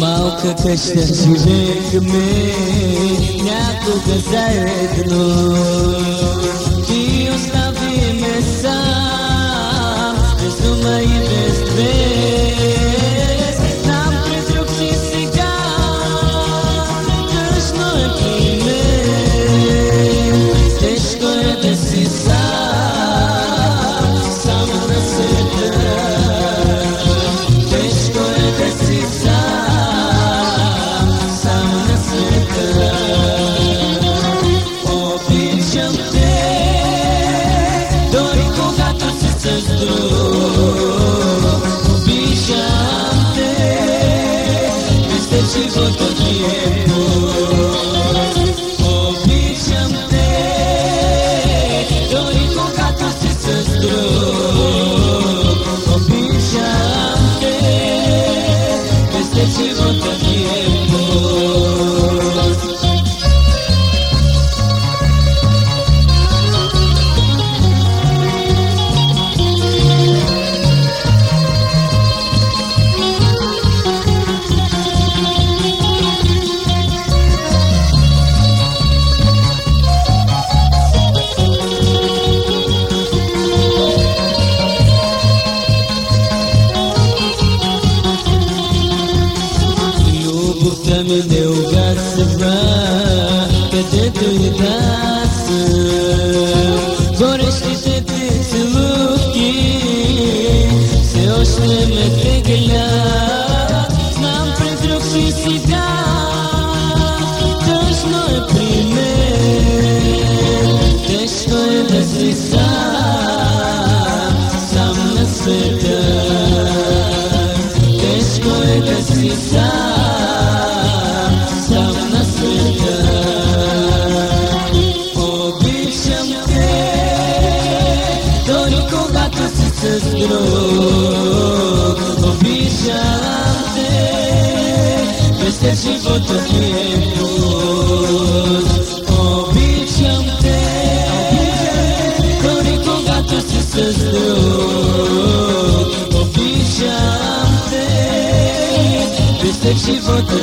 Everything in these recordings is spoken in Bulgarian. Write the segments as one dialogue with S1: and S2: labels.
S1: Malka kaçta yüreğimi Ne kuka zerdinu Ki ustavime sam Kızımayı destek precisou de dinheiro. Любовта ми не угасва, където и да съм. Горещите ти целувки все още ме теглят. Знам пред друг си сега, тъжно е при мен. Тежко е да си сам, сам на света. Тежко е да си сам, Obișate Peste și votul pierdut Obiciam te Corico gata și să-ți duc Obișam te Peste și votul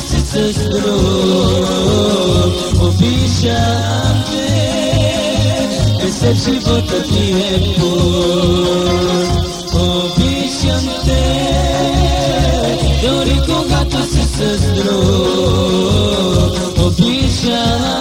S1: си с друг. Обичам те, без теб животът ми е пуст. Обичам те, дори когато си с друг. Обичам